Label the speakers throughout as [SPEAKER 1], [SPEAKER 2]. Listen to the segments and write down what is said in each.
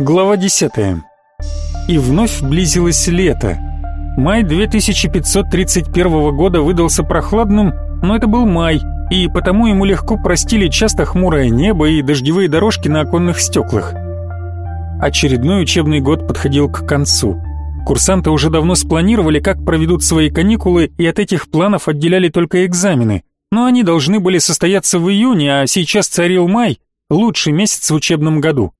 [SPEAKER 1] Глава 10. И вновь близилось лето. Май 2531 года выдался прохладным, но это был май, и потому ему легко простили часто хмурое небо и дождевые дорожки на оконных стеклах. Очередной учебный год подходил к концу. Курсанты уже давно спланировали, как проведут свои каникулы, и от этих планов отделяли только экзамены. Но они должны были состояться в июне, а сейчас царил май, лучший месяц в учебном году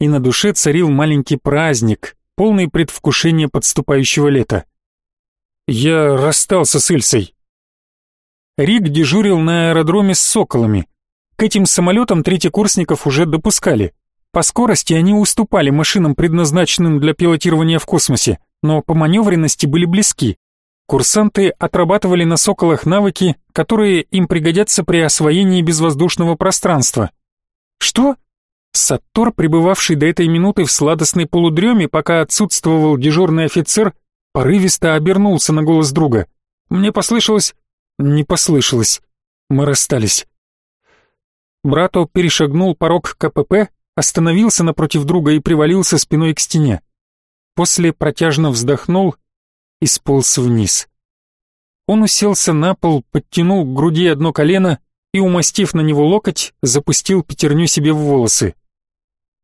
[SPEAKER 1] и на душе царил маленький праздник, полный предвкушения подступающего лета. Я расстался с Ильсой. Рик дежурил на аэродроме с соколами. К этим самолетам третьекурсников уже допускали. По скорости они уступали машинам, предназначенным для пилотирования в космосе, но по маневренности были близки. Курсанты отрабатывали на соколах навыки, которые им пригодятся при освоении безвоздушного пространства. Что? Саттор, пребывавший до этой минуты в сладостной полудреме, пока отсутствовал дежурный офицер, порывисто обернулся на голос друга. Мне послышалось... Не послышалось. Мы расстались. Брато перешагнул порог КПП, остановился напротив друга и привалился спиной к стене. После протяжно вздохнул и сполз вниз. Он уселся на пол, подтянул к груди одно колено и, умастив на него локоть, запустил пятерню себе в волосы.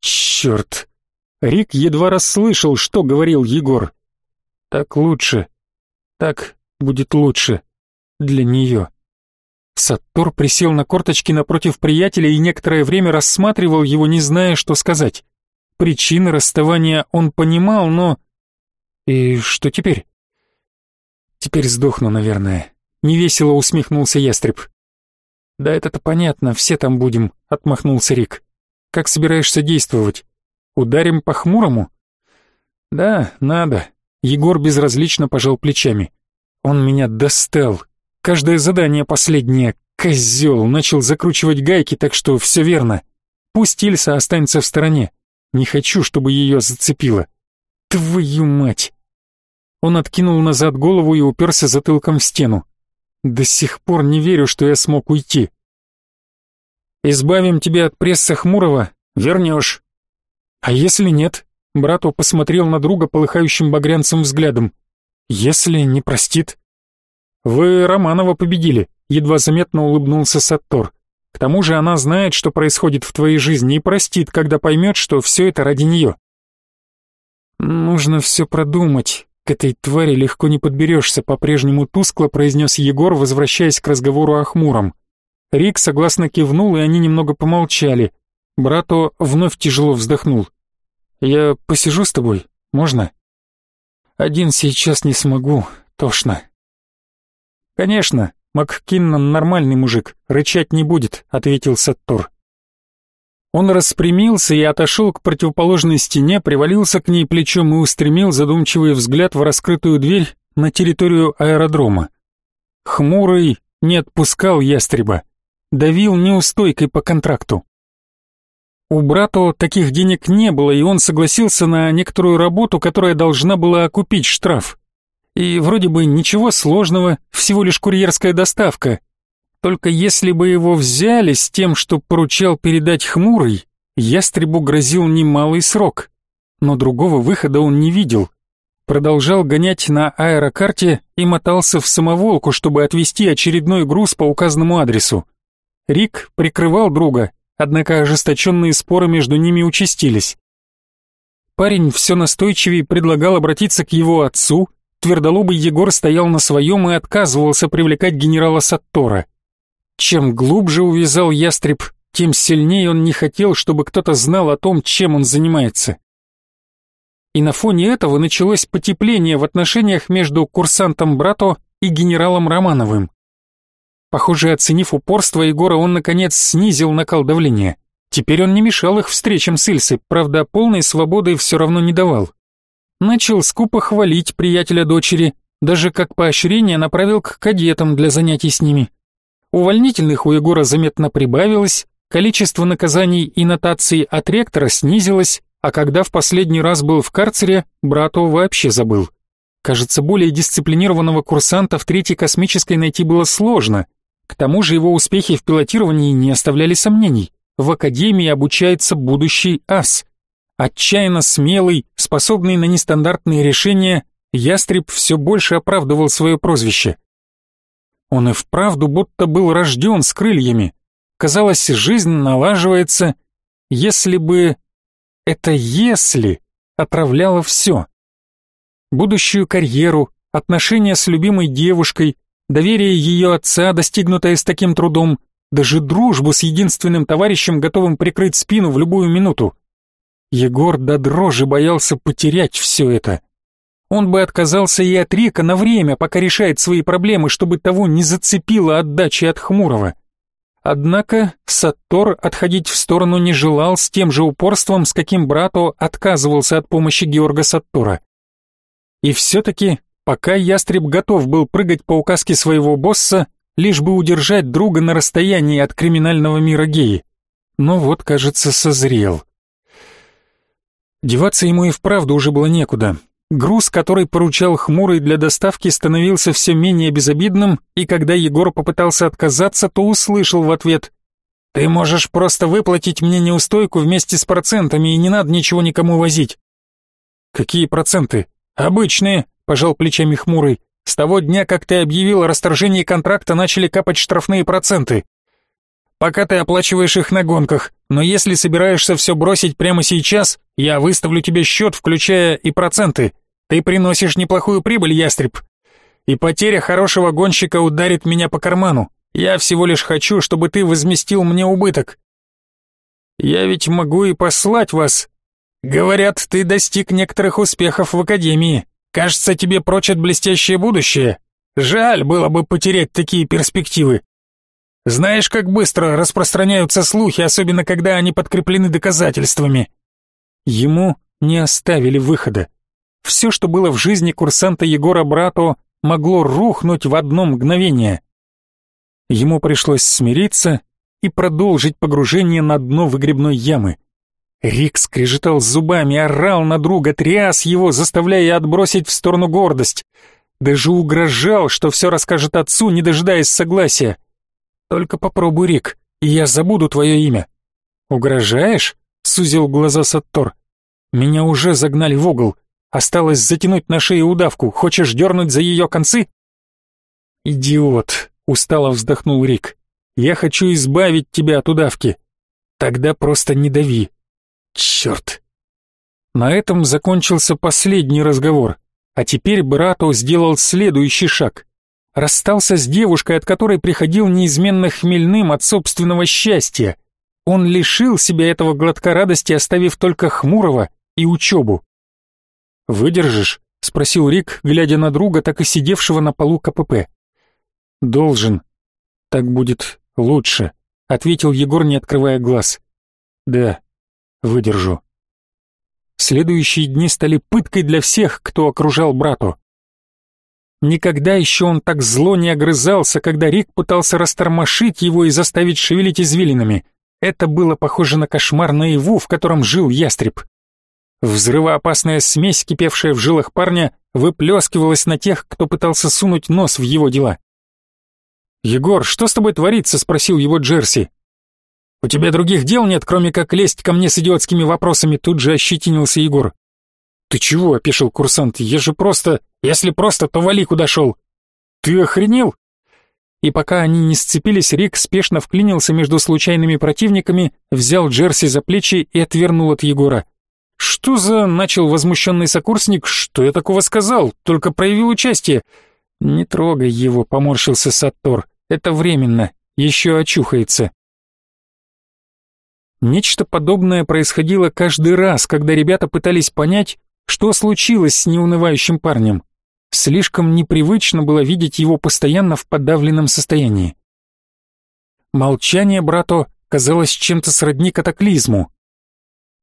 [SPEAKER 1] Черт! Рик едва расслышал, что говорил Егор. Так лучше. Так будет лучше. Для нее. Саттор присел на корточки напротив приятеля и некоторое время рассматривал его, не зная, что сказать. Причины расставания он понимал, но... И что теперь? Теперь сдохну, наверное. Невесело усмехнулся ястреб. Да это-то понятно, все там будем, отмахнулся Рик. Как собираешься действовать? Ударим по хмурому? Да, надо. Егор безразлично пожал плечами. Он меня достал. Каждое задание последнее. Козел начал закручивать гайки, так что все верно. Пусть Ильса останется в стороне. Не хочу, чтобы ее зацепило. Твою мать! Он откинул назад голову и уперся затылком в стену. До сих пор не верю, что я смог уйти. Избавим тебя от пресса Хмурого, вернешь. А если нет? Брату посмотрел на друга полыхающим багрянцем взглядом. Если не простит? Вы Романова победили, едва заметно улыбнулся Саттор. К тому же она знает, что происходит в твоей жизни и простит, когда поймет, что все это ради нее. Нужно все продумать. К этой твари легко не подберешься, по-прежнему тускло произнес Егор, возвращаясь к разговору о хмуром. Рик согласно кивнул, и они немного помолчали. Брато вновь тяжело вздохнул. «Я посижу с тобой, можно?» «Один сейчас не смогу, тошно». «Конечно, МакКиннон нормальный мужик, рычать не будет», — ответил Саттор. Он распрямился и отошел к противоположной стене, привалился к ней плечом и устремил задумчивый взгляд в раскрытую дверь на территорию аэродрома. Хмурый не отпускал ястреба давил неустойкой по контракту. У брата таких денег не было, и он согласился на некоторую работу, которая должна была окупить штраф. И вроде бы ничего сложного, всего лишь курьерская доставка. Только если бы его взяли с тем, что поручал передать хмурый, ястребу грозил немалый срок. Но другого выхода он не видел. Продолжал гонять на аэрокарте и мотался в самоволку, чтобы отвезти очередной груз по указанному адресу. Рик прикрывал друга, однако ожесточенные споры между ними участились. Парень все настойчивее предлагал обратиться к его отцу, твердолобый Егор стоял на своем и отказывался привлекать генерала Саттора. Чем глубже увязал ястреб, тем сильнее он не хотел, чтобы кто-то знал о том, чем он занимается. И на фоне этого началось потепление в отношениях между курсантом Брато и генералом Романовым. Похоже, оценив упорство Егора, он наконец снизил накал давления. Теперь он не мешал их встречам с Ильсой, правда, полной свободы все равно не давал. Начал скупо хвалить приятеля дочери, даже как поощрение направил к кадетам для занятий с ними. Увольнительных у Егора заметно прибавилось, количество наказаний и нотаций от ректора снизилось, а когда в последний раз был в карцере, брату вообще забыл. Кажется, более дисциплинированного курсанта в третьей космической найти было сложно, к тому же его успехи в пилотировании не оставляли сомнений. В академии обучается будущий ас. Отчаянно смелый, способный на нестандартные решения, ястреб все больше оправдывал свое прозвище. Он и вправду будто был рожден с крыльями. Казалось, жизнь налаживается, если бы... Это «если» отравляло все. Будущую карьеру, отношения с любимой девушкой, доверие ее отца, достигнутое с таким трудом, даже дружбу с единственным товарищем, готовым прикрыть спину в любую минуту. Егор до дрожи боялся потерять все это. Он бы отказался и от Рика на время, пока решает свои проблемы, чтобы того не зацепило отдачи от Хмурого. Однако Саттор отходить в сторону не желал с тем же упорством, с каким брату отказывался от помощи Георга Саттора. И все-таки, пока ястреб готов был прыгать по указке своего босса, лишь бы удержать друга на расстоянии от криминального мира геи. Но вот, кажется, созрел. Деваться ему и вправду уже было некуда. Груз, который поручал Хмурый для доставки, становился все менее безобидным, и когда Егор попытался отказаться, то услышал в ответ «Ты можешь просто выплатить мне неустойку вместе с процентами, и не надо ничего никому возить». «Какие проценты?» «Обычные», — пожал плечами Хмурый. «С того дня, как ты объявил о расторжении контракта, начали капать штрафные проценты. Пока ты оплачиваешь их на гонках, но если собираешься все бросить прямо сейчас, я выставлю тебе счет, включая и проценты. Ты приносишь неплохую прибыль, ястреб. И потеря хорошего гонщика ударит меня по карману. Я всего лишь хочу, чтобы ты возместил мне убыток. Я ведь могу и послать вас. Говорят, ты достиг некоторых успехов в академии. Кажется, тебе прочат блестящее будущее. Жаль было бы потерять такие перспективы. Знаешь, как быстро распространяются слухи, особенно когда они подкреплены доказательствами. Ему не оставили выхода. Все, что было в жизни курсанта Егора Брато, могло рухнуть в одно мгновение. Ему пришлось смириться и продолжить погружение на дно выгребной ямы. Рик скрежетал зубами, орал на друга, тряс его, заставляя отбросить в сторону гордость. Даже угрожал, что все расскажет отцу, не дожидаясь согласия. «Только попробуй, Рик, и я забуду твое имя». «Угрожаешь?» — сузил глаза Саттор. «Меня уже загнали в угол. Осталось затянуть на шее удавку. Хочешь дернуть за ее концы?» «Идиот!» — устало вздохнул Рик. «Я хочу избавить тебя от удавки. Тогда просто не дави. Черт!» На этом закончился последний разговор, а теперь Брато сделал следующий шаг. Расстался с девушкой, от которой приходил неизменно хмельным от собственного счастья. Он лишил себя этого глотка радости, оставив только хмурого и учебу. «Выдержишь?» — спросил Рик, глядя на друга, так и сидевшего на полу КПП. «Должен. Так будет лучше», — ответил Егор, не открывая глаз. «Да, выдержу». Следующие дни стали пыткой для всех, кто окружал брату. Никогда еще он так зло не огрызался, когда Рик пытался растормошить его и заставить шевелить извилинами. Это было похоже на кошмар наяву, в котором жил ястреб. Взрывоопасная смесь, кипевшая в жилах парня, выплескивалась на тех, кто пытался сунуть нос в его дела. «Егор, что с тобой творится?» — спросил его Джерси. «У тебя других дел нет, кроме как лезть ко мне с идиотскими вопросами», — тут же ощетинился Егор. «Ты чего?» — опешил курсант. «Я же просто... Если просто, то вали куда шел». «Ты охренел?» И пока они не сцепились, Рик спешно вклинился между случайными противниками, взял Джерси за плечи и отвернул от Егора. «Что за...» — начал возмущенный сокурсник. «Что я такого сказал? Только проявил участие». «Не трогай его», — поморщился Саттор. «Это временно. Еще очухается». Нечто подобное происходило каждый раз, когда ребята пытались понять, что случилось с неунывающим парнем. Слишком непривычно было видеть его постоянно в подавленном состоянии. Молчание брату казалось чем-то сродни катаклизму.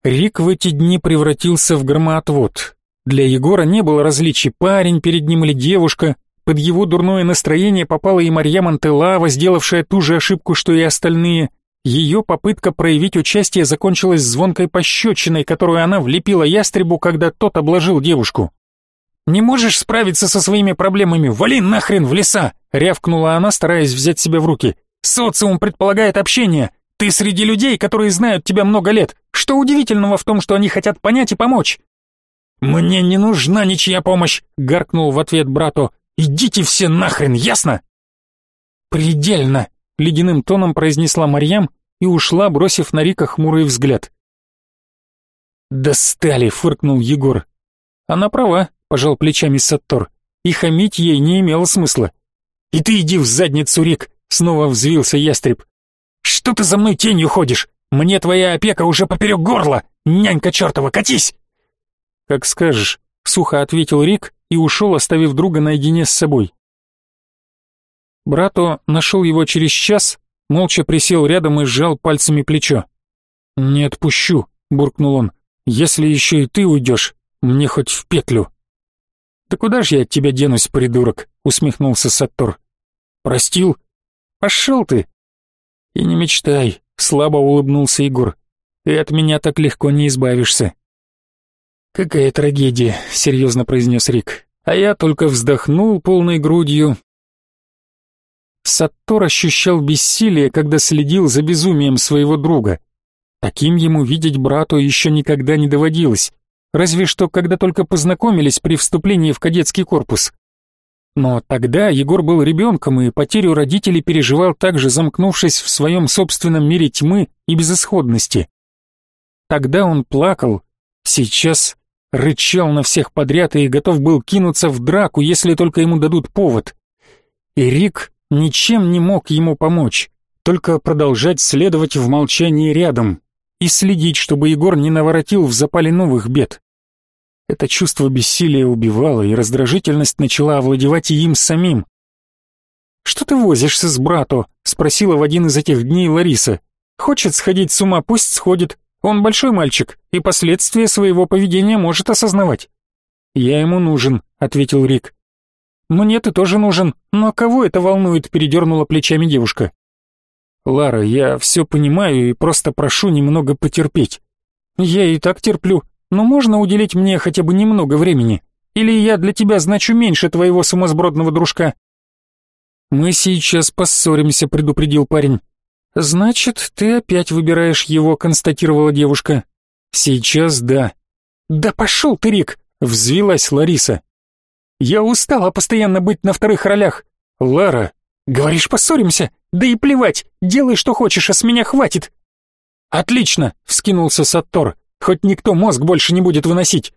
[SPEAKER 1] Рик в эти дни превратился в громоотвод. Для Егора не было различий, парень перед ним или девушка. Под его дурное настроение попала и Марья Мантелава, сделавшая ту же ошибку, что и остальные. Ее попытка проявить участие закончилась звонкой пощечиной, которую она влепила ястребу, когда тот обложил девушку. «Не можешь справиться со своими проблемами? Вали нахрен в леса!» — рявкнула она, стараясь взять себя в руки. «Социум предполагает общение. Ты среди людей, которые знают тебя много лет. Что удивительного в том, что они хотят понять и помочь?» «Мне не нужна ничья помощь!» — гаркнул в ответ брату. «Идите все нахрен, ясно?» «Предельно!» — ледяным тоном произнесла Марьям и ушла, бросив на Рика хмурый взгляд. «Достали!» — фыркнул Егор. «Она права», — пожал плечами Саттор. «И хамить ей не имело смысла». «И ты иди в задницу, Рик!» — снова взвился ястреб. «Что ты за мной тенью ходишь? Мне твоя опека уже поперек горла! Нянька чертова, катись!» «Как скажешь», — сухо ответил Рик и ушел, оставив друга наедине с собой. Брато нашел его через час, молча присел рядом и сжал пальцами плечо. «Не отпущу», — буркнул он. «Если еще и ты уйдешь, мне хоть в петлю». «Да куда ж я от тебя денусь, придурок?» — усмехнулся Саттор. «Простил?» «Пошел ты!» «И не мечтай», — слабо улыбнулся Егор. «Ты от меня так легко не избавишься». «Какая трагедия», — серьезно произнес Рик. А я только вздохнул полной грудью Саттор ощущал бессилие, когда следил за безумием своего друга. Таким ему видеть брату еще никогда не доводилось, разве что когда только познакомились при вступлении в кадетский корпус. Но тогда Егор был ребенком и потерю родителей переживал также, замкнувшись в своем собственном мире тьмы и безысходности. Тогда он плакал, сейчас рычал на всех подряд и готов был кинуться в драку, если только ему дадут повод. И Рик ничем не мог ему помочь, только продолжать следовать в молчании рядом и следить, чтобы Егор не наворотил в запале новых бед. Это чувство бессилия убивало, и раздражительность начала овладевать и им самим. «Что ты возишься с брату?» — спросила в один из этих дней Лариса. «Хочет сходить с ума, пусть сходит. Он большой мальчик, и последствия своего поведения может осознавать». «Я ему нужен», — ответил Рик. «Мне ты тоже нужен, но кого это волнует?» — передернула плечами девушка. «Лара, я все понимаю и просто прошу немного потерпеть. Я и так терплю, но можно уделить мне хотя бы немного времени? Или я для тебя значу меньше твоего сумасбродного дружка?» «Мы сейчас поссоримся», — предупредил парень. «Значит, ты опять выбираешь его», — констатировала девушка. «Сейчас да». «Да пошел ты, Рик!» — взвилась Лариса. Я устала постоянно быть на вторых ролях. Лара, говоришь, поссоримся? Да и плевать, делай что хочешь, а с меня хватит. Отлично, вскинулся Саттор. Хоть никто мозг больше не будет выносить.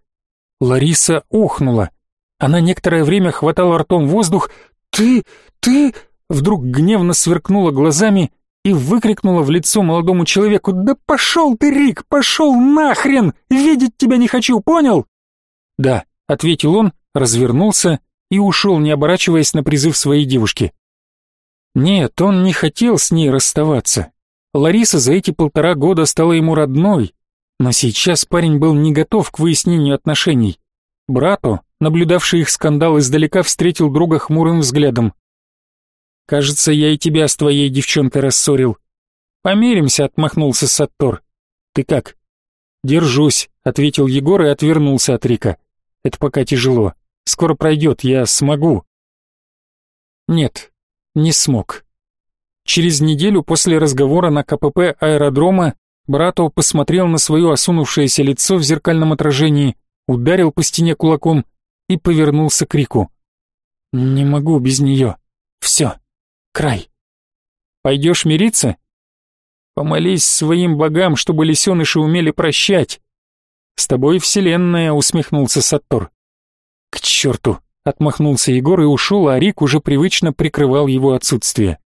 [SPEAKER 1] Лариса ухнула. Она некоторое время хватала ртом воздух. Ты, ты, вдруг гневно сверкнула глазами и выкрикнула в лицо молодому человеку: "Да пошел ты, Рик, пошел нахрен! Видеть тебя не хочу, понял?" "Да", ответил он развернулся и ушел, не оборачиваясь на призыв своей девушки. Нет, он не хотел с ней расставаться. Лариса за эти полтора года стала ему родной, но сейчас парень был не готов к выяснению отношений. Брату, наблюдавший их скандал издалека, встретил друга хмурым взглядом. «Кажется, я и тебя с твоей девчонкой рассорил». «Помиримся», — отмахнулся Саттор. «Ты как?» «Держусь», — ответил Егор и отвернулся от Рика. «Это пока тяжело. Скоро пройдет, я смогу. Нет, не смог. Через неделю после разговора на КПП аэродрома Братов посмотрел на свое осунувшееся лицо в зеркальном отражении, ударил по стене кулаком и повернулся к Рику. «Не могу без нее. Все. Край. Пойдешь мириться?» «Помолись своим богам, чтобы лисеныши умели прощать». «С тобой вселенная», — усмехнулся Саттор. «К черту!» — отмахнулся Егор и ушел, а Рик уже привычно прикрывал его отсутствие.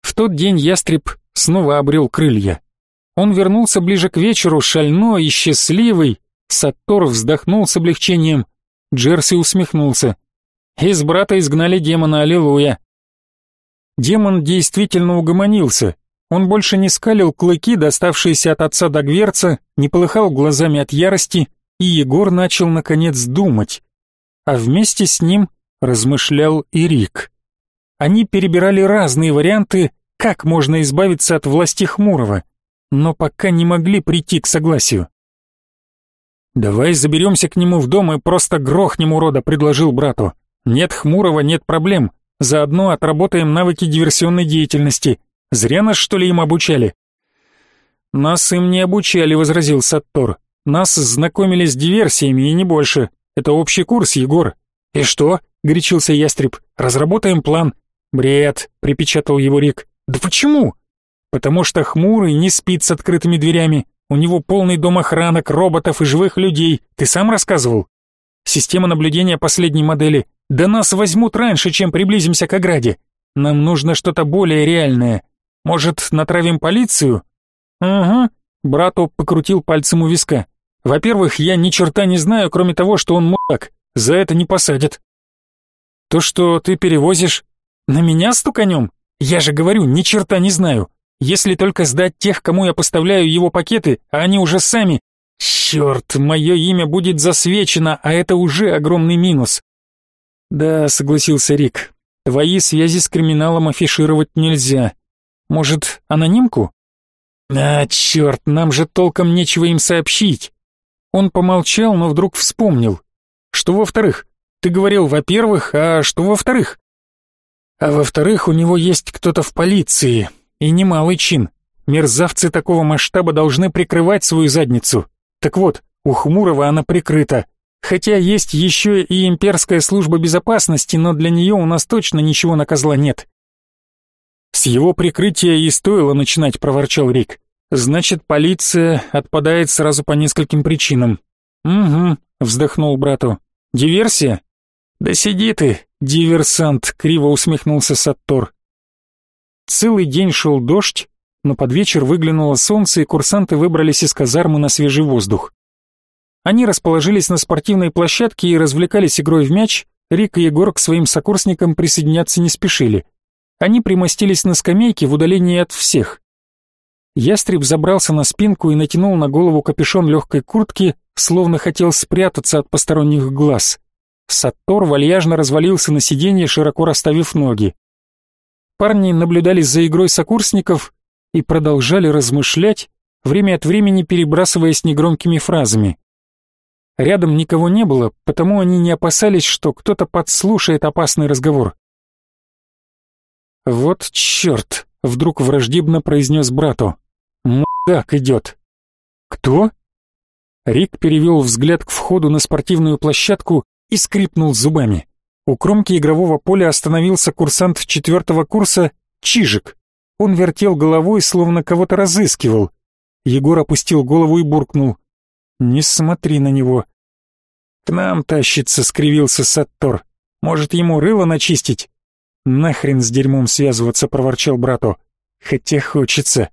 [SPEAKER 1] В тот день ястреб снова обрел крылья. Он вернулся ближе к вечеру, шальной и счастливый. Саттор вздохнул с облегчением. Джерси усмехнулся. «Из брата изгнали демона, аллилуйя!» Демон действительно угомонился. Он больше не скалил клыки, доставшиеся от отца до гверца, не полыхал глазами от ярости, и Егор начал наконец думать. А вместе с ним размышлял и Рик. Они перебирали разные варианты, как можно избавиться от власти Хмурого, но пока не могли прийти к согласию. «Давай заберемся к нему в дом и просто грохнем урода», — предложил брату. «Нет Хмурого, нет проблем. Заодно отработаем навыки диверсионной деятельности. Зря нас, что ли, им обучали?» «Нас им не обучали», — возразил Саттор. «Нас знакомили с диверсиями и не больше. Это общий курс, Егор». «И что?» — горячился Ястреб. «Разработаем план». «Бред», — припечатал его Рик. «Да почему?» «Потому что Хмурый не спит с открытыми дверями. У него полный дом охранок, роботов и живых людей. Ты сам рассказывал?» «Система наблюдения последней модели. Да нас возьмут раньше, чем приблизимся к ограде. Нам нужно что-то более реальное. Может, натравим полицию?» «Угу», — брату покрутил пальцем у виска. «Во-первых, я ни черта не знаю, кроме того, что он мудак. За это не посадят». «То, что ты перевозишь, на меня стуканем? Я же говорю, ни черта не знаю. Если только сдать тех, кому я поставляю его пакеты, а они уже сами... Черт, мое имя будет засвечено, а это уже огромный минус. Да, согласился Рик. Твои связи с криминалом афишировать нельзя. Может, анонимку? А, черт, нам же толком нечего им сообщить. Он помолчал, но вдруг вспомнил. Что во-вторых? Ты говорил, во-первых, а что во-вторых? А во-вторых, у него есть кто-то в полиции, и немалый чин. Мерзавцы такого масштаба должны прикрывать свою задницу. Так вот, у Хмурого она прикрыта. Хотя есть еще и имперская служба безопасности, но для нее у нас точно ничего на козла нет. С его прикрытия и стоило начинать, проворчал Рик. Значит, полиция отпадает сразу по нескольким причинам. Угу, вздохнул брату. Диверсия? Да сиди ты, диверсант, криво усмехнулся Саттор. Целый день шел дождь, но под вечер выглянуло солнце, и курсанты выбрались из казармы на свежий воздух. Они расположились на спортивной площадке и развлекались игрой в мяч, Рик и Егор к своим сокурсникам присоединяться не спешили. Они примостились на скамейке в удалении от всех. Ястреб забрался на спинку и натянул на голову капюшон легкой куртки, словно хотел спрятаться от посторонних глаз. Саттор вальяжно развалился на сиденье, широко расставив ноги. Парни наблюдали за игрой сокурсников и продолжали размышлять, время от времени перебрасываясь негромкими фразами. Рядом никого не было, потому они не опасались, что кто-то подслушает опасный разговор. «Вот черт!» — вдруг враждебно произнес брату. «Мудак идет!» «Кто?» Рик перевел взгляд к входу на спортивную площадку и скрипнул зубами. У кромки игрового поля остановился курсант четвертого курса Чижик. Он вертел головой, словно кого-то разыскивал. Егор опустил голову и буркнул. «Не смотри на него». «К нам тащится», — скривился Саттор. «Может, ему рыло начистить?» «Нахрен с дерьмом связываться», — проворчал брату. «Хотя хочется».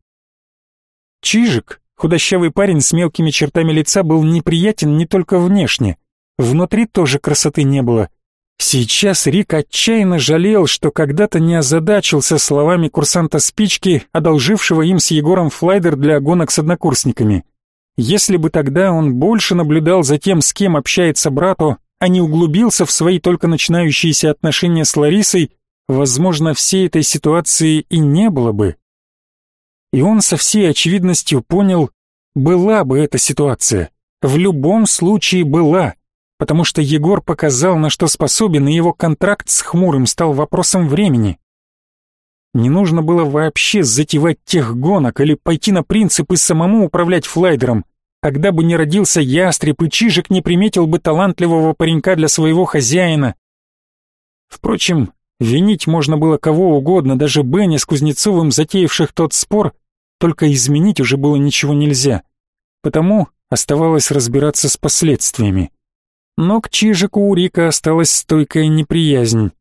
[SPEAKER 1] Чижик, худощавый парень с мелкими чертами лица, был неприятен не только внешне. Внутри тоже красоты не было. Сейчас Рик отчаянно жалел, что когда-то не озадачился словами курсанта Спички, одолжившего им с Егором флайдер для гонок с однокурсниками. Если бы тогда он больше наблюдал за тем, с кем общается брату, а не углубился в свои только начинающиеся отношения с Ларисой, возможно, всей этой ситуации и не было бы. И он со всей очевидностью понял, была бы эта ситуация. В любом случае была потому что Егор показал, на что способен, и его контракт с Хмурым стал вопросом времени. Не нужно было вообще затевать тех гонок или пойти на принцип и самому управлять флайдером. Тогда бы не родился ястреб, и Чижик не приметил бы талантливого паренька для своего хозяина. Впрочем, винить можно было кого угодно, даже Бенни с Кузнецовым, затеявших тот спор, только изменить уже было ничего нельзя. Потому оставалось разбираться с последствиями. Но к Чижику у Рика осталась стойкая неприязнь.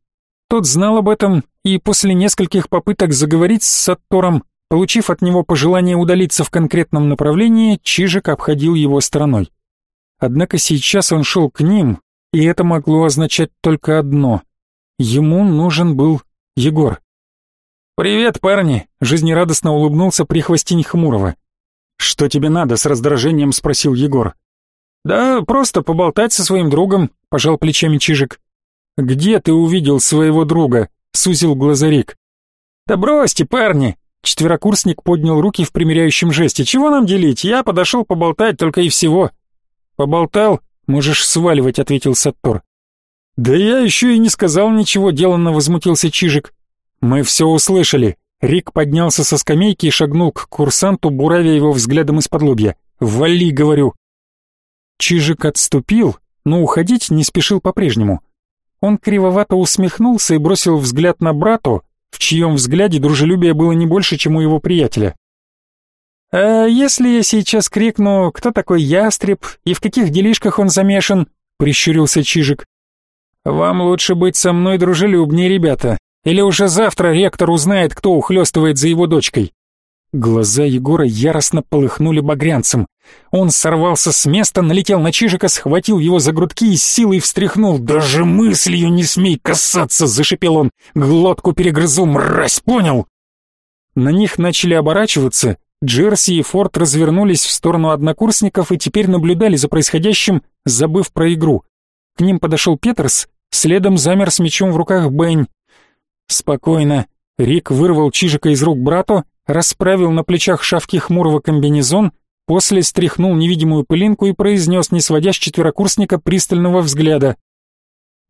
[SPEAKER 1] Тот знал об этом и после нескольких попыток заговорить с Саттором, получив от него пожелание удалиться в конкретном направлении, Чижик обходил его стороной. Однако сейчас он шел к ним, и это могло означать только одно. Ему нужен был Егор. «Привет, парни!» — жизнерадостно улыбнулся прихвостень Хмурого. «Что тебе надо?» — с раздражением спросил Егор. «Да просто поболтать со своим другом», — пожал плечами Чижик. «Где ты увидел своего друга?» — сузил глазарик. «Да бросьте, парни!» Четверокурсник поднял руки в примиряющем жесте. «Чего нам делить? Я подошел поболтать только и всего». «Поболтал? Можешь сваливать», — ответил Саттор. «Да я еще и не сказал ничего», — деланно возмутился Чижик. «Мы все услышали. Рик поднялся со скамейки и шагнул к курсанту, буравя его взглядом из-под лобья. «Вали!» — говорю. Чижик отступил, но уходить не спешил по-прежнему. Он кривовато усмехнулся и бросил взгляд на брату, в чьем взгляде дружелюбие было не больше, чем у его приятеля. «А если я сейчас крикну, кто такой ястреб и в каких делишках он замешан?» — прищурился Чижик. «Вам лучше быть со мной дружелюбнее, ребята, или уже завтра ректор узнает, кто ухлёстывает за его дочкой». Глаза Егора яростно полыхнули багрянцем. Он сорвался с места, налетел на Чижика, схватил его за грудки и с силой встряхнул. «Даже мыслью не смей касаться!» — зашипел он. «Глотку перегрызу, мразь, понял?» На них начали оборачиваться. Джерси и Форд развернулись в сторону однокурсников и теперь наблюдали за происходящим, забыв про игру. К ним подошел Петерс, следом замер с мечом в руках Бэнь. «Спокойно». Рик вырвал Чижика из рук брату, расправил на плечах шавки хмурого комбинезон, после стряхнул невидимую пылинку и произнес, не сводя с четверокурсника пристального взгляда.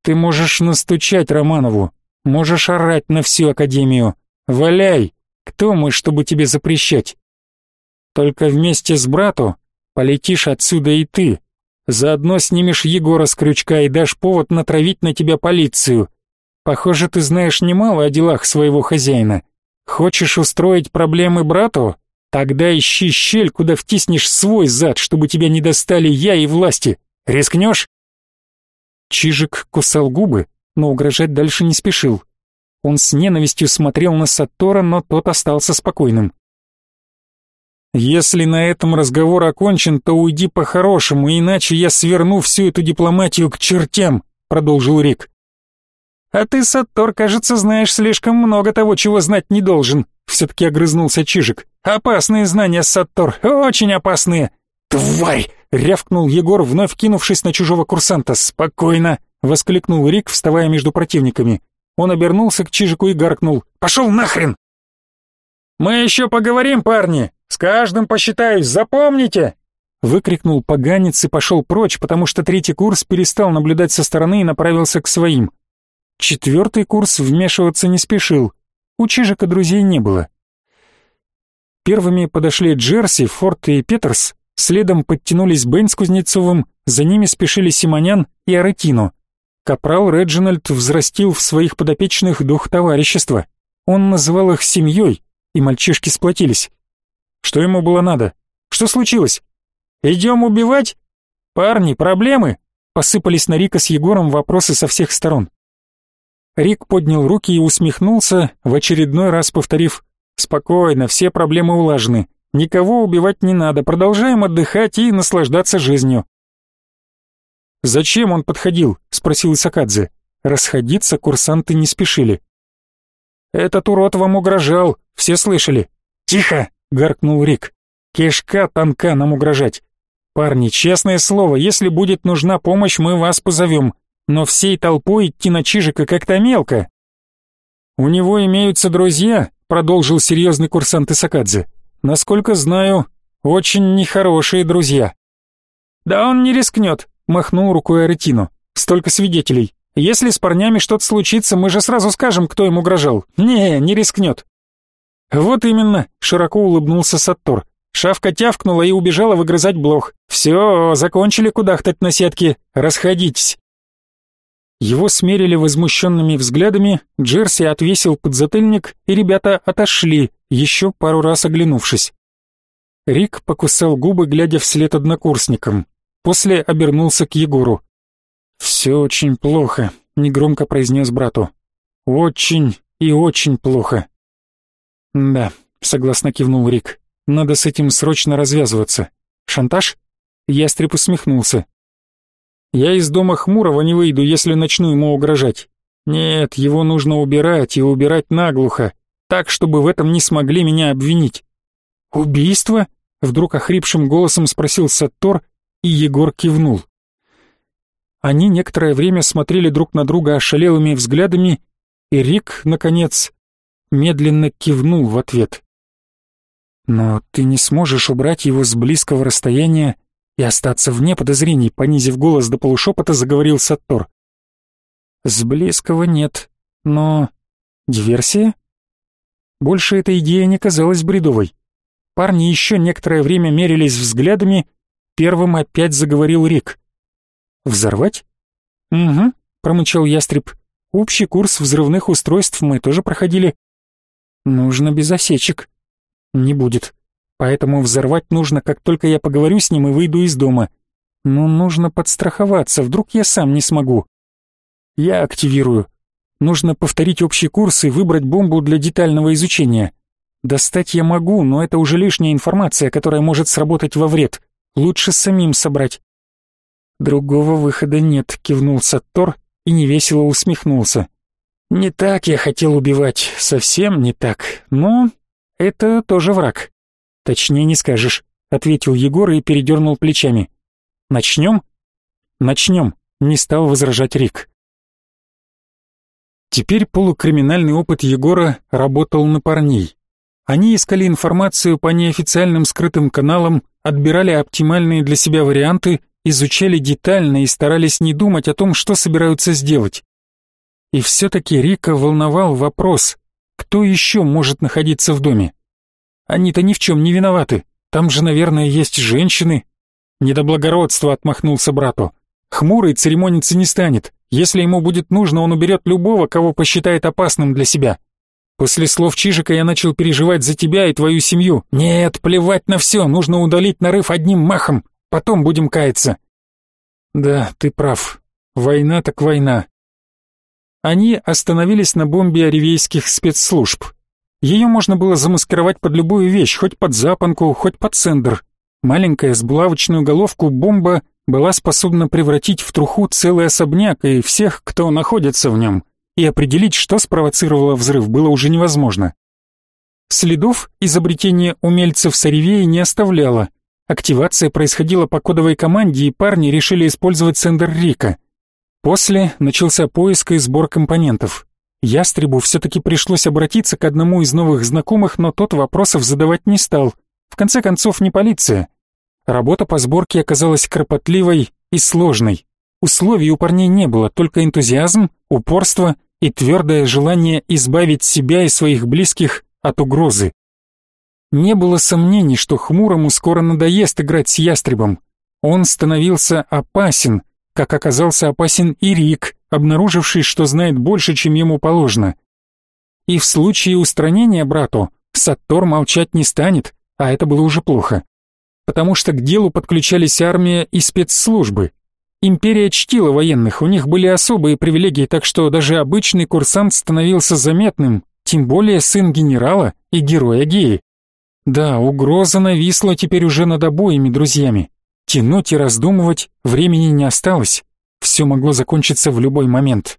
[SPEAKER 1] «Ты можешь настучать Романову, можешь орать на всю академию. Валяй! Кто мы, чтобы тебе запрещать? Только вместе с брату полетишь отсюда и ты. Заодно снимешь Егора с крючка и дашь повод натравить на тебя полицию. Похоже, ты знаешь немало о делах своего хозяина. Хочешь устроить проблемы брату? Тогда ищи щель, куда втиснешь свой зад, чтобы тебя не достали я и власти. Рискнешь?» Чижик кусал губы, но угрожать дальше не спешил. Он с ненавистью смотрел на Сатора, но тот остался спокойным. «Если на этом разговор окончен, то уйди по-хорошему, иначе я сверну всю эту дипломатию к чертям», — продолжил Рик. «А ты, Саттор, кажется, знаешь слишком много того, чего знать не должен», — все-таки огрызнулся Чижик. «Опасные знания, Саттор, очень опасные!» «Тварь!» — рявкнул Егор, вновь кинувшись на чужого курсанта. «Спокойно!» — воскликнул Рик, вставая между противниками. Он обернулся к Чижику и гаркнул. «Пошел нахрен!» «Мы еще поговорим, парни! С каждым посчитаюсь, запомните!» Выкрикнул поганец и пошел прочь, потому что третий курс перестал наблюдать со стороны и направился к своим. Четвертый курс вмешиваться не спешил. У Чижика друзей не было. Первыми подошли Джерси, Форд и Петерс, следом подтянулись Бен с Кузнецовым, за ними спешили Симонян и Аретино. Капрал Реджинальд взрастил в своих подопечных дух товарищества. Он называл их семьей, и мальчишки сплотились. Что ему было надо? Что случилось? «Идем убивать?» «Парни, проблемы?» Посыпались на Рика с Егором вопросы со всех сторон. Рик поднял руки и усмехнулся, в очередной раз повторив «Спокойно, все проблемы улажены. Никого убивать не надо, продолжаем отдыхать и наслаждаться жизнью». «Зачем он подходил?» — спросил Исакадзе. Расходиться курсанты не спешили. «Этот урод вам угрожал, все слышали». «Тихо!» — гаркнул Рик. «Кишка тонка нам угрожать. Парни, честное слово, если будет нужна помощь, мы вас позовем но всей толпой идти на Чижика как-то мелко. «У него имеются друзья», — продолжил серьезный курсант Исакадзе. «Насколько знаю, очень нехорошие друзья». «Да он не рискнет», — махнул рукой Аретино. «Столько свидетелей. Если с парнями что-то случится, мы же сразу скажем, кто им угрожал. Не, не рискнет». «Вот именно», — широко улыбнулся Саттор. Шавка тявкнула и убежала выгрызать блох. «Все, закончили кудахтать на сетке. Расходитесь». Его смерили возмущенными взглядами, Джерси отвесил подзатыльник, и ребята отошли, еще пару раз оглянувшись. Рик покусал губы, глядя вслед однокурсникам. После обернулся к Егору. «Все очень плохо», — негромко произнес брату. «Очень и очень плохо». «Да», — согласно кивнул Рик. «Надо с этим срочно развязываться. Шантаж?» Ястреб усмехнулся. Я из дома Хмурого не выйду, если начну ему угрожать. Нет, его нужно убирать и убирать наглухо, так, чтобы в этом не смогли меня обвинить. Убийство? Вдруг охрипшим голосом спросил Саттор, и Егор кивнул. Они некоторое время смотрели друг на друга ошалелыми взглядами, и Рик, наконец, медленно кивнул в ответ. «Но ты не сможешь убрать его с близкого расстояния и остаться вне подозрений, понизив голос до полушепота, заговорил Саттор. С близкого нет, но... Диверсия? Больше эта идея не казалась бредовой. Парни еще некоторое время мерились взглядами, первым опять заговорил Рик. «Взорвать?» «Угу», — промычал ястреб. «Общий курс взрывных устройств мы тоже проходили». «Нужно без осечек». «Не будет. Поэтому взорвать нужно, как только я поговорю с ним и выйду из дома. Но нужно подстраховаться, вдруг я сам не смогу». «Я активирую. Нужно повторить общий курс и выбрать бомбу для детального изучения. Достать я могу, но это уже лишняя информация, которая может сработать во вред. Лучше самим собрать». «Другого выхода нет», — кивнул Саттор и невесело усмехнулся. «Не так я хотел убивать, совсем не так, но это тоже враг». «Точнее не скажешь», — ответил Егор и передернул плечами. «Начнем?» «Начнем», — не стал возражать Рик. Теперь полукриминальный опыт Егора работал на парней. Они искали информацию по неофициальным скрытым каналам, отбирали оптимальные для себя варианты, изучали детально и старались не думать о том, что собираются сделать. И все-таки Рика волновал вопрос, кто еще может находиться в доме? Они-то ни в чем не виноваты, там же, наверное, есть женщины. Не до благородства отмахнулся брату. Хмурый церемониться не станет. Если ему будет нужно, он уберет любого, кого посчитает опасным для себя. После слов Чижика я начал переживать за тебя и твою семью. Нет, плевать на все, нужно удалить нарыв одним махом. Потом будем каяться. Да, ты прав. Война так война. Они остановились на бомбе аривейских спецслужб. Ее можно было замаскировать под любую вещь, хоть под запонку, хоть под сендер. Маленькая с булавочную головку бомба была способна превратить в труху целый особняк и всех, кто находится в нем, и определить, что спровоцировало взрыв, было уже невозможно. Следов изобретения умельцев Саривеи не оставляло. Активация происходила по кодовой команде, и парни решили использовать сендер Рика. После начался поиск и сбор компонентов. Ястребу все-таки пришлось обратиться к одному из новых знакомых, но тот вопросов задавать не стал. В конце концов, не полиция. Работа по сборке оказалась кропотливой и сложной. Условий у парней не было, только энтузиазм, упорство и твердое желание избавить себя и своих близких от угрозы. Не было сомнений, что Хмурому скоро надоест играть с ястребом. Он становился опасен, как оказался опасен и Рик, обнаруживший, что знает больше, чем ему положено. И в случае устранения брату Саттор молчать не станет, а это было уже плохо потому что к делу подключались армия и спецслужбы. Империя чтила военных, у них были особые привилегии, так что даже обычный курсант становился заметным, тем более сын генерала и героя Геи. Да, угроза нависла теперь уже над обоими друзьями. Тянуть и раздумывать времени не осталось. Все могло закончиться в любой момент.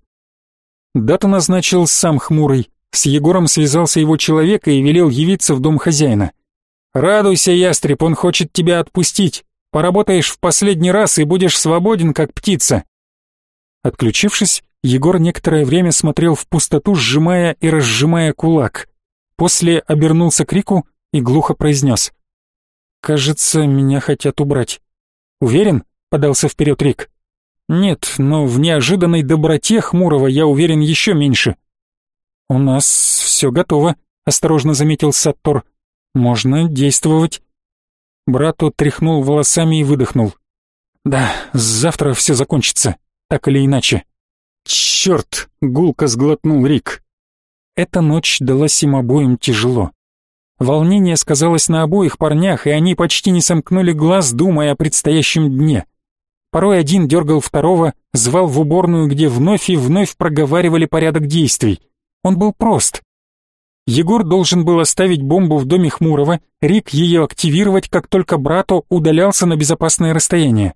[SPEAKER 1] Дату назначил сам Хмурый. С Егором связался его человек и велел явиться в дом хозяина. «Радуйся, ястреб, он хочет тебя отпустить. Поработаешь в последний раз и будешь свободен, как птица». Отключившись, Егор некоторое время смотрел в пустоту, сжимая и разжимая кулак. После обернулся к Рику и глухо произнес. «Кажется, меня хотят убрать». «Уверен?» — подался вперед Рик. «Нет, но в неожиданной доброте Хмурого я уверен еще меньше». «У нас все готово», — осторожно заметил Саттор. Можно действовать. Брату тряхнул волосами и выдохнул. Да, завтра все закончится, так или иначе. Черт, гулко сглотнул Рик. Эта ночь далась им обоим тяжело. Волнение сказалось на обоих парнях, и они почти не сомкнули глаз, думая о предстоящем дне. Порой один дергал второго, звал в уборную, где вновь и вновь проговаривали порядок действий. Он был прост. Егор должен был оставить бомбу в доме Хмурого, Рик ее активировать, как только брату удалялся на безопасное расстояние.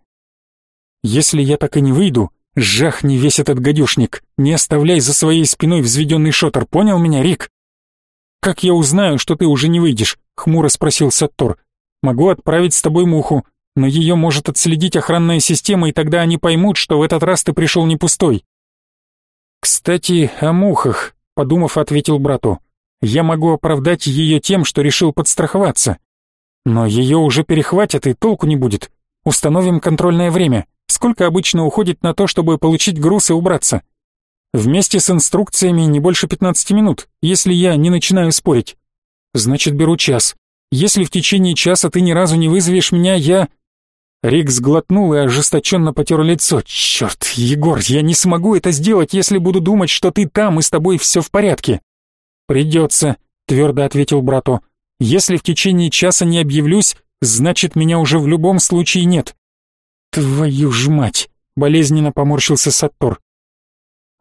[SPEAKER 1] «Если я так и не выйду, жахни весь этот гадюшник, не оставляй за своей спиной взведенный шотер, понял меня, Рик?» «Как я узнаю, что ты уже не выйдешь?» — хмуро спросил Саттор. «Могу отправить с тобой муху, но ее может отследить охранная система, и тогда они поймут, что в этот раз ты пришел не пустой». «Кстати, о мухах», — подумав, ответил брату я могу оправдать ее тем, что решил подстраховаться. Но ее уже перехватят и толку не будет. Установим контрольное время. Сколько обычно уходит на то, чтобы получить груз и убраться? Вместе с инструкциями не больше 15 минут, если я не начинаю спорить. Значит, беру час. Если в течение часа ты ни разу не вызовешь меня, я...» Рик сглотнул и ожесточенно потер лицо. «Черт, Егор, я не смогу это сделать, если буду думать, что ты там и с тобой все в порядке». «Придется», — твердо ответил брату. «Если в течение часа не объявлюсь, значит, меня уже в любом случае нет». «Твою ж мать!» — болезненно поморщился Саттор.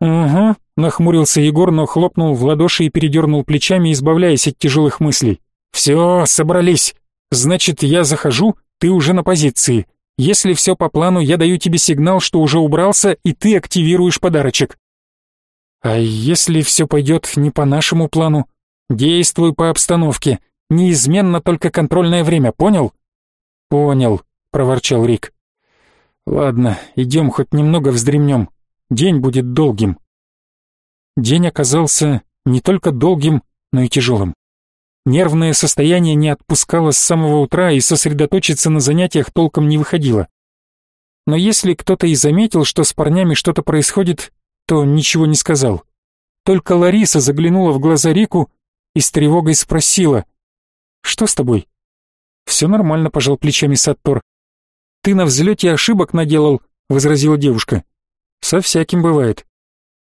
[SPEAKER 1] «Угу», — нахмурился Егор, но хлопнул в ладоши и передернул плечами, избавляясь от тяжелых мыслей. «Все, собрались. Значит, я захожу, ты уже на позиции. Если все по плану, я даю тебе сигнал, что уже убрался, и ты активируешь подарочек». «А если все пойдет не по нашему плану? Действуй по обстановке. Неизменно только контрольное время, понял?» «Понял», — проворчал Рик. «Ладно, идем хоть немного вздремнем. День будет долгим». День оказался не только долгим, но и тяжелым. Нервное состояние не отпускало с самого утра и сосредоточиться на занятиях толком не выходило. Но если кто-то и заметил, что с парнями что-то происходит, то ничего не сказал. Только Лариса заглянула в глаза Рику и с тревогой спросила, «Что с тобой?» «Все нормально», — пожал плечами Саттор. «Ты на взлете ошибок наделал», — возразила девушка. «Со всяким бывает».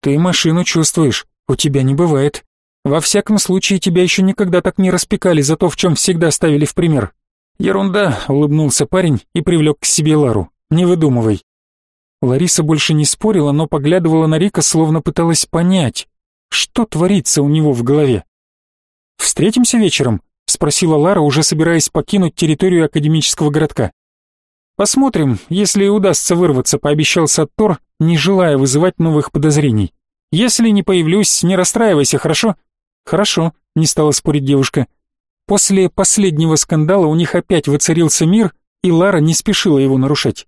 [SPEAKER 1] «Ты машину чувствуешь, у тебя не бывает. Во всяком случае, тебя еще никогда так не распекали за то, в чем всегда ставили в пример». «Ерунда», — улыбнулся парень и привлек к себе Лару. «Не выдумывай». Лариса больше не спорила, но поглядывала на Рика, словно пыталась понять, что творится у него в голове. «Встретимся вечером?» — спросила Лара, уже собираясь покинуть территорию академического городка. «Посмотрим, если удастся вырваться», — пообещал Саттор, не желая вызывать новых подозрений. «Если не появлюсь, не расстраивайся, хорошо?» «Хорошо», — не стала спорить девушка. После последнего скандала у них опять воцарился мир, и Лара не спешила его нарушать.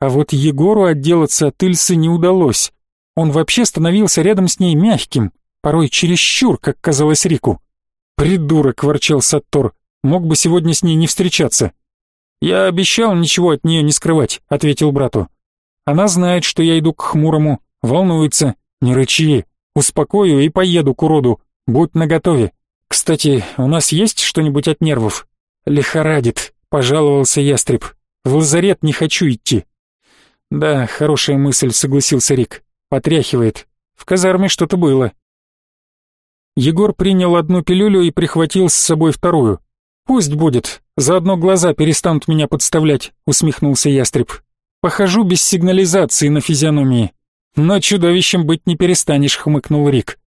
[SPEAKER 1] А вот Егору отделаться от Ильсы не удалось. Он вообще становился рядом с ней мягким, порой чересчур, как казалось Рику. «Придурок», — ворчал Саттор, — «мог бы сегодня с ней не встречаться». «Я обещал ничего от нее не скрывать», — ответил брату. «Она знает, что я иду к хмурому, волнуется. Не рычи, успокою и поеду к уроду. Будь наготове. Кстати, у нас есть что-нибудь от нервов?» «Лихорадит», — пожаловался ястреб. «В лазарет не хочу идти». «Да, хорошая мысль», — согласился Рик. «Потряхивает. В казарме что-то было». Егор принял одну пилюлю и прихватил с собой вторую. «Пусть будет, заодно глаза перестанут меня подставлять», — усмехнулся ястреб. «Похожу без сигнализации на физиономии». «Но чудовищем быть не перестанешь», — хмыкнул Рик.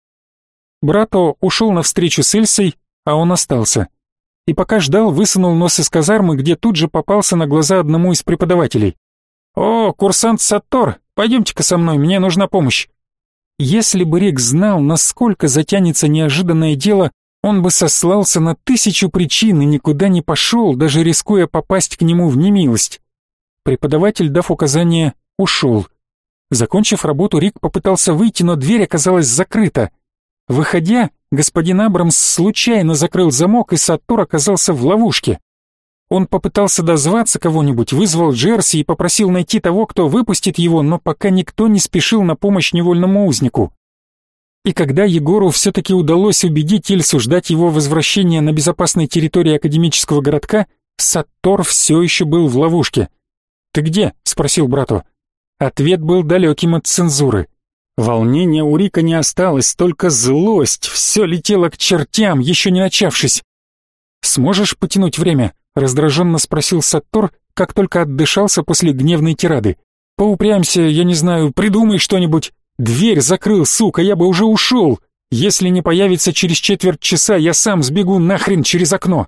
[SPEAKER 1] Брато ушел навстречу с Эльсой, а он остался. И пока ждал, высунул нос из казармы, где тут же попался на глаза одному из преподавателей. «О, курсант Саттор, пойдемте-ка со мной, мне нужна помощь». Если бы Рик знал, насколько затянется неожиданное дело, он бы сослался на тысячу причин и никуда не пошел, даже рискуя попасть к нему в немилость. Преподаватель, дав указание, ушел. Закончив работу, Рик попытался выйти, но дверь оказалась закрыта. Выходя, господин Абрамс случайно закрыл замок, и Саттор оказался в ловушке. Он попытался дозваться кого-нибудь, вызвал Джерси и попросил найти того, кто выпустит его, но пока никто не спешил на помощь невольному узнику. И когда Егору все-таки удалось убедить Ильсу ждать его возвращения на безопасной территории академического городка, Саттор все еще был в ловушке. «Ты где?» — спросил брату. Ответ был далеким от цензуры. Волнения у Рика не осталось, только злость, все летело к чертям, еще не начавшись. «Сможешь потянуть время?» — раздраженно спросил Саттор, как только отдышался после гневной тирады. «Поупрямься, я не знаю, придумай что-нибудь. Дверь закрыл, сука, я бы уже ушел. Если не появится через четверть часа, я сам сбегу нахрен через окно».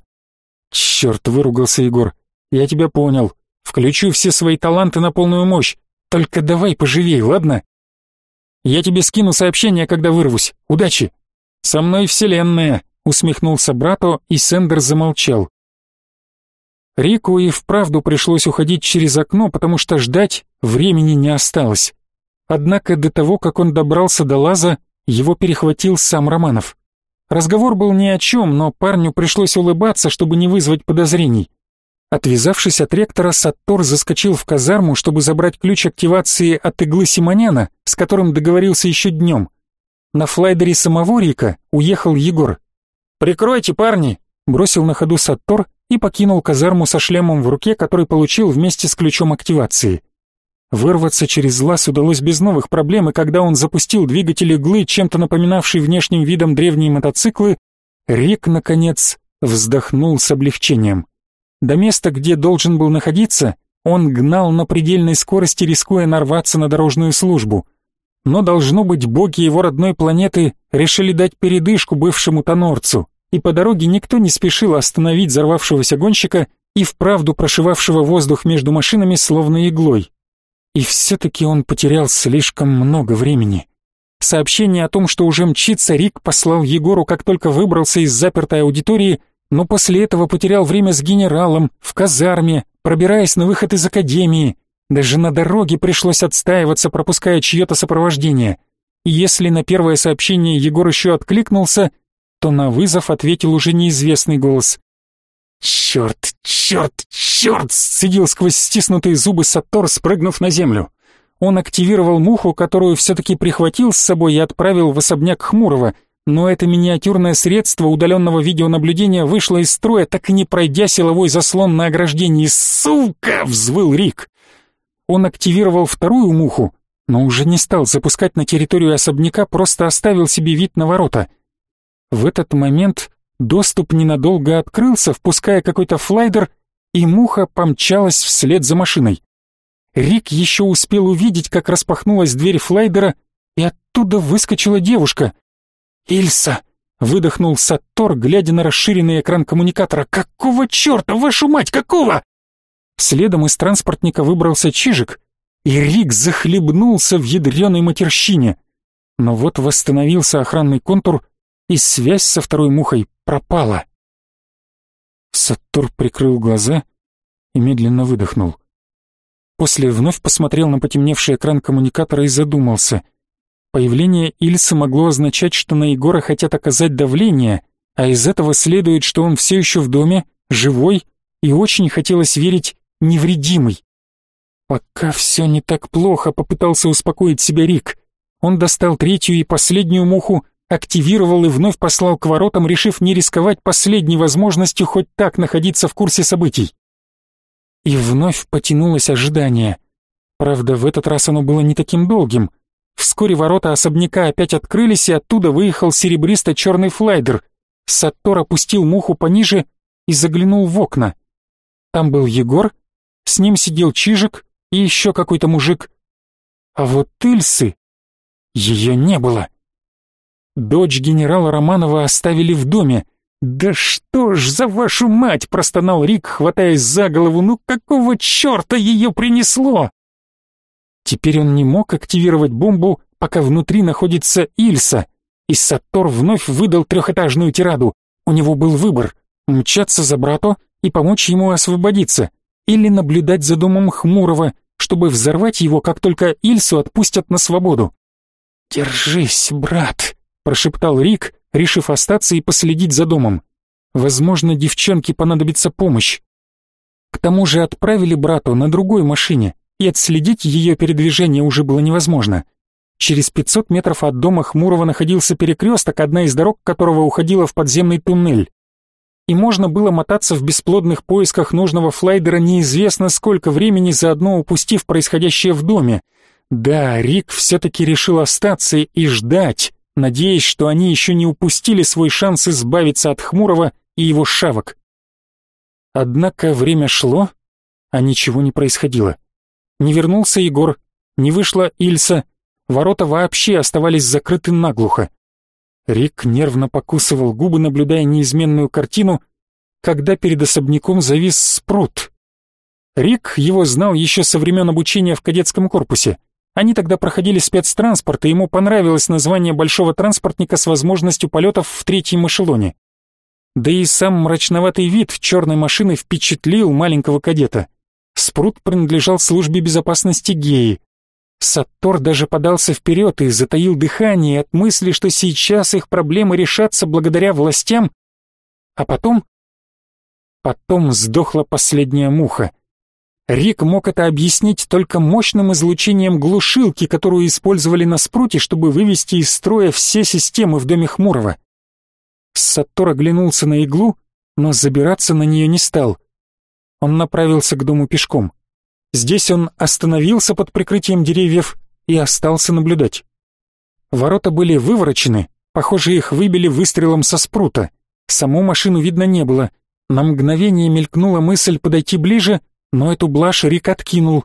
[SPEAKER 1] «Черт!» — выругался Егор. «Я тебя понял. Включу все свои таланты на полную мощь. Только давай поживей, ладно?» «Я тебе скину сообщение, когда вырвусь. Удачи!» «Со мной вселенная!» усмехнулся брату, и Сендер замолчал. Рику и вправду пришлось уходить через окно, потому что ждать времени не осталось. Однако до того, как он добрался до лаза, его перехватил сам Романов. Разговор был ни о чем, но парню пришлось улыбаться, чтобы не вызвать подозрений. Отвязавшись от ректора, Саттор заскочил в казарму, чтобы забрать ключ активации от иглы Симоняна, с которым договорился еще днем. На флайдере самого Рика уехал Егор. «Прикройте, парни!» — бросил на ходу Саттор и покинул казарму со шлемом в руке, который получил вместе с ключом активации. Вырваться через лаз удалось без новых проблем, и когда он запустил двигатель иглы, чем-то напоминавший внешним видом древние мотоциклы, Рик, наконец, вздохнул с облегчением. До места, где должен был находиться, он гнал на предельной скорости, рискуя нарваться на дорожную службу. Но, должно быть, боги его родной планеты решили дать передышку бывшему тонорцу, и по дороге никто не спешил остановить взорвавшегося гонщика и вправду прошивавшего воздух между машинами словно иглой. И все-таки он потерял слишком много времени. Сообщение о том, что уже мчится, Рик послал Егору, как только выбрался из запертой аудитории, но после этого потерял время с генералом, в казарме, пробираясь на выход из академии. Даже на дороге пришлось отстаиваться, пропуская чье-то сопровождение. И если на первое сообщение Егор еще откликнулся, то на вызов ответил уже неизвестный голос. «Черт, черт, черт!» — сцедил сквозь стиснутые зубы Саттор, спрыгнув на землю. Он активировал муху, которую все-таки прихватил с собой и отправил в особняк Хмурого — но это миниатюрное средство удаленного видеонаблюдения вышло из строя, так и не пройдя силовой заслон на ограждении. «Сука!» — взвыл Рик. Он активировал вторую муху, но уже не стал запускать на территорию особняка, просто оставил себе вид на ворота. В этот момент доступ ненадолго открылся, впуская какой-то флайдер, и муха помчалась вслед за машиной. Рик еще успел увидеть, как распахнулась дверь флайдера, и оттуда выскочила девушка — «Ильса!» — выдохнул Саттор, глядя на расширенный экран коммуникатора. «Какого черта, вашу мать, какого?» Следом из транспортника выбрался Чижик, и Рик захлебнулся в ядреной матерщине. Но вот восстановился охранный контур, и связь со второй мухой пропала. Саттор прикрыл глаза и медленно выдохнул. После вновь посмотрел на потемневший экран коммуникатора и задумался — Появление Ильса могло означать, что на Егора хотят оказать давление, а из этого следует, что он все еще в доме, живой и очень хотелось верить невредимый. Пока все не так плохо, попытался успокоить себя Рик. Он достал третью и последнюю муху, активировал и вновь послал к воротам, решив не рисковать последней возможностью хоть так находиться в курсе событий. И вновь потянулось ожидание. Правда, в этот раз оно было не таким долгим — Вскоре ворота особняка опять открылись, и оттуда выехал серебристо-черный флайдер. Саттор опустил муху пониже и заглянул в окна. Там был Егор, с ним сидел Чижик и еще какой-то мужик. А вот Ильсы... Ее не было. Дочь генерала Романова оставили в доме. «Да что ж за вашу мать!» — простонал Рик, хватаясь за голову. «Ну какого черта ее принесло?» Теперь он не мог активировать бомбу, пока внутри находится Ильса, и Саттор вновь выдал трехэтажную тираду. У него был выбор — мчаться за брату и помочь ему освободиться, или наблюдать за домом Хмурого, чтобы взорвать его, как только Ильсу отпустят на свободу. «Держись, брат», — прошептал Рик, решив остаться и последить за домом. «Возможно, девчонке понадобится помощь». К тому же отправили брату на другой машине, и отследить ее передвижение уже было невозможно. Через 500 метров от дома Хмурого находился перекресток, одна из дорог которого уходила в подземный туннель. И можно было мотаться в бесплодных поисках нужного флайдера неизвестно сколько времени, заодно упустив происходящее в доме. Да, Рик все-таки решил остаться и ждать, надеясь, что они еще не упустили свой шанс избавиться от Хмурого и его шавок. Однако время шло, а ничего не происходило. Не вернулся Егор, не вышла Ильса, ворота вообще оставались закрыты наглухо. Рик нервно покусывал губы, наблюдая неизменную картину, когда перед особняком завис спрут. Рик его знал еще со времен обучения в кадетском корпусе. Они тогда проходили спецтранспорт, и ему понравилось название большого транспортника с возможностью полетов в третьем эшелоне. Да и сам мрачноватый вид черной машины впечатлил маленького кадета. Спрут принадлежал службе безопасности Геи. Саттор даже подался вперед и затаил дыхание от мысли, что сейчас их проблемы решатся благодаря властям. А потом... Потом сдохла последняя муха. Рик мог это объяснить только мощным излучением глушилки, которую использовали на спруте, чтобы вывести из строя все системы в доме Хмурого. Саттор оглянулся на иглу, но забираться на нее не стал. Он направился к дому пешком. Здесь он остановился под прикрытием деревьев и остался наблюдать. Ворота были выворочены, похоже, их выбили выстрелом со спрута. Саму машину видно не было. На мгновение мелькнула мысль подойти ближе, но эту блажь Рик откинул.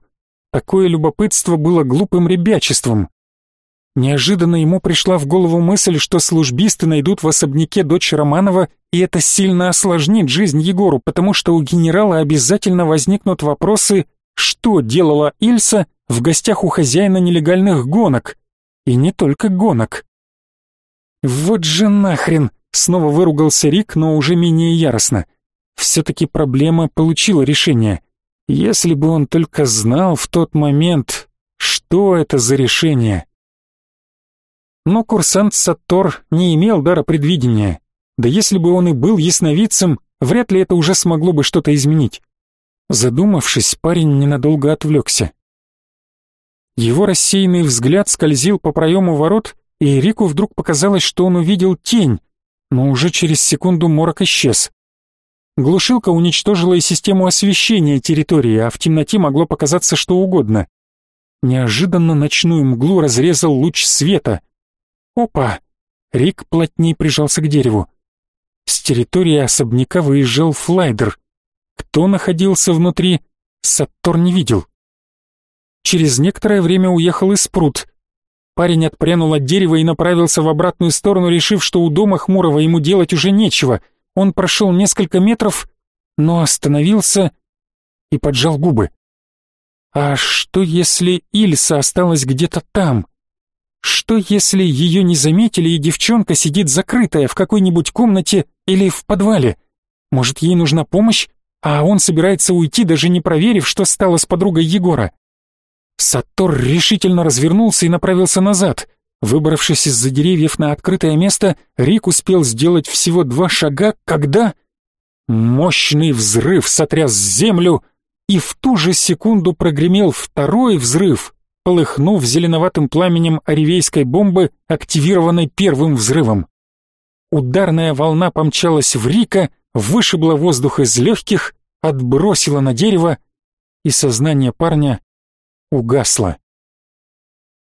[SPEAKER 1] Такое любопытство было глупым ребячеством. Неожиданно ему пришла в голову мысль, что службисты найдут в особняке дочь Романова, и это сильно осложнит жизнь Егору, потому что у генерала обязательно возникнут вопросы, что делала Ильса в гостях у хозяина нелегальных гонок. И не только гонок. «Вот же нахрен!» — снова выругался Рик, но уже менее яростно. Все-таки проблема получила решение. Если бы он только знал в тот момент, что это за решение. Но курсант Саттор не имел дара предвидения. Да если бы он и был ясновидцем, вряд ли это уже смогло бы что-то изменить. Задумавшись, парень ненадолго отвлекся. Его рассеянный взгляд скользил по проему ворот, и Рику вдруг показалось, что он увидел тень, но уже через секунду морок исчез. Глушилка уничтожила и систему освещения территории, а в темноте могло показаться что угодно. Неожиданно ночную мглу разрезал луч света. Опа! Рик плотнее прижался к дереву. С территории особняка выезжал флайдер. Кто находился внутри, Саттор не видел. Через некоторое время уехал и спрут. Парень отпрянул от дерева и направился в обратную сторону, решив, что у дома Хмурого ему делать уже нечего — он прошел несколько метров, но остановился и поджал губы. А что если Ильса осталась где-то там? Что если ее не заметили и девчонка сидит закрытая в какой-нибудь комнате или в подвале? Может, ей нужна помощь, а он собирается уйти, даже не проверив, что стало с подругой Егора? Сатор решительно развернулся и направился назад. Выбравшись из-за деревьев на открытое место, Рик успел сделать всего два шага, когда... Мощный взрыв сотряс землю, и в ту же секунду прогремел второй взрыв, полыхнув зеленоватым пламенем оревейской бомбы, активированной первым взрывом. Ударная волна помчалась в Рика, вышибла воздух из легких, отбросила на дерево, и сознание парня угасло.